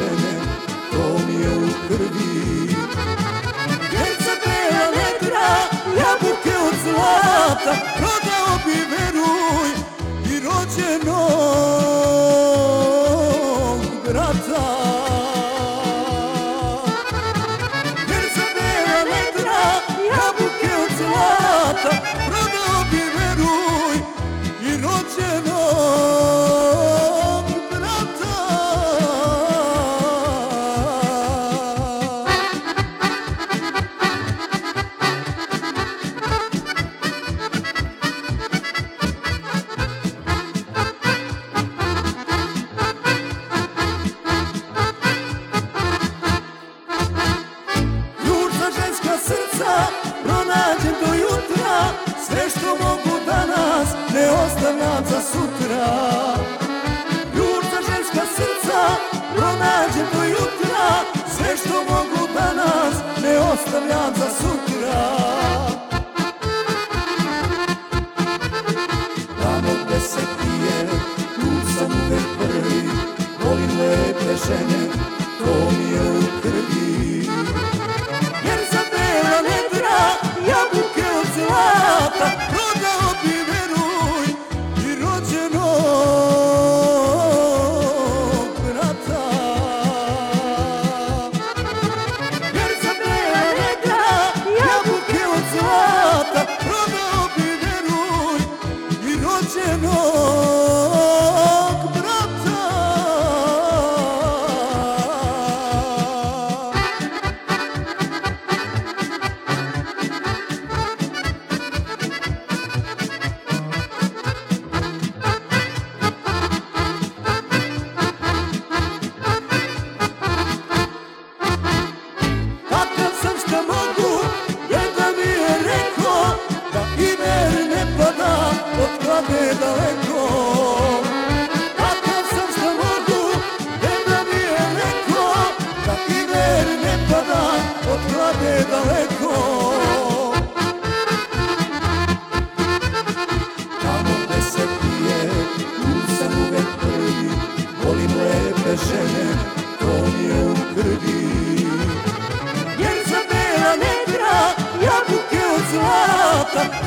žene, to mi je u krvi. Djeca bela vetra, jabuke od zlata, Pronađem do jutra. Sve što mogu danas Ne ostavljam za sutra. Ljubca ženska srca Pronađem do jutra. Sve što mogu danas Ne ostavljam za sutra gece ne od klade daleko. Kakav sam šta mogu, deda mi je Da ne daleko. Tamo se pije, tu sam uvek prvi. Volim lepe to mi jer za bela negra jabuke od zlata